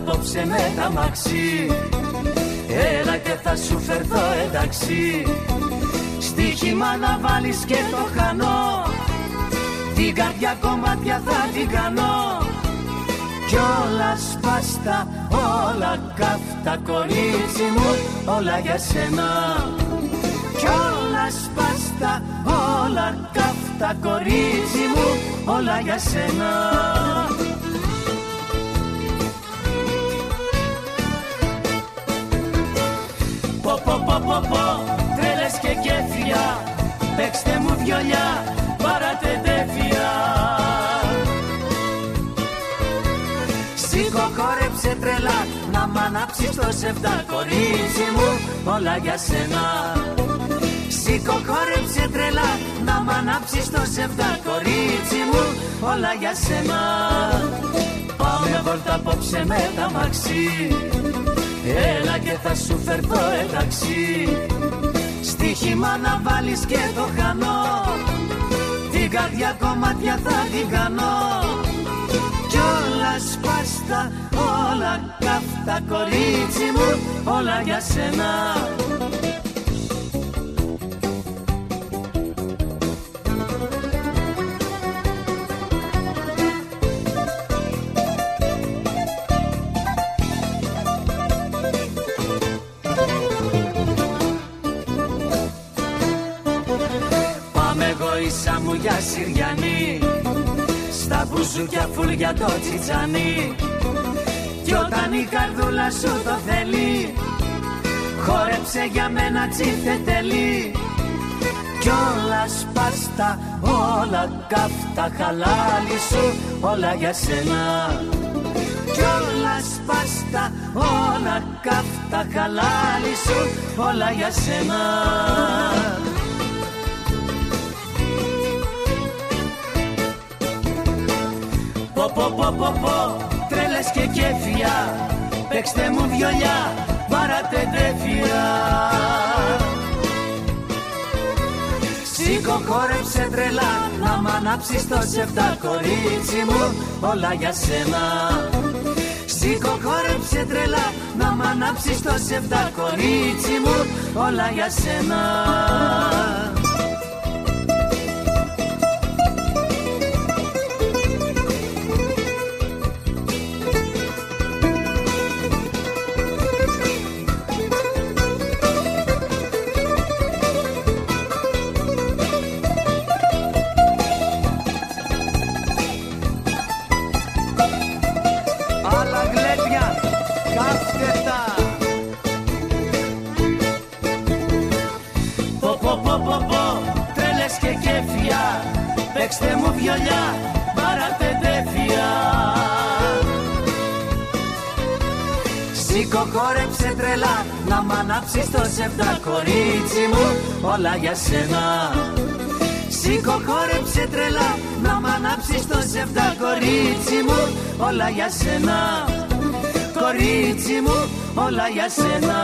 απόψε με τα μαξί Έλα και θα σου φερθώ εντάξει. Στοίχημα να βάλεις και το χανό Την καρδιά κομμάτια θα την κάνω. Κι όλα σπάστα, όλα καύτα κορίτσι μου Όλα για σένα. Κι όλα σπάστα, όλα καύτα κορίτσι μου Όλα για σένα. Πω πω τρέλες τρελά να μ' ανάψεις το σεφτά κορίτσι μου όλα για σένα. Σήκω χόρεψε τρελά να μ' ανάψεις το σεφτά κορίτσι μου όλα για σένα. Πάμε βόλτα απόψε με τα μαξί. Έλα και θα σου φερθώ εντάξει. Στοίχημα να βάλεις και το χανό Την καρδιά κομμάτια θα την κάνω. Κι όλα σπάστα, όλα καυτά κορίτσι μου Όλα για σένα. Μου για Συριανή Στα μπουζούκια φουλ για το τσιτσάνι. Κι όταν η καρδούλα σου το θέλει Χόρεψε για μένα τσιφετελή Κι όλα σπάστα, όλα καυτά χαλάλι σου Όλα για σένα. Κι όλα σπάστα, όλα καυτά χαλάλι σου Όλα για σένα Πω πω πω πω πω τρέλες και κέφια. Παίξτε μου βιολιά βάράτε τέφια Σήκω χόρεψε τρελά να μ' ανάψεις το σεφτά κορίτσι μου όλα για σένα. Σήκω χόρεψε τρελά να μ' ανάψεις το σεφτά κορίτσι μου όλα για σένα ανάψεις το σεφτά κορίτσι μου όλα για σένα. Σήκω χόρεψε τρελά να μ' ανάψεις το σεφτά κορίτσι μου όλα για σένα. Κορίτσι μου όλα για σένα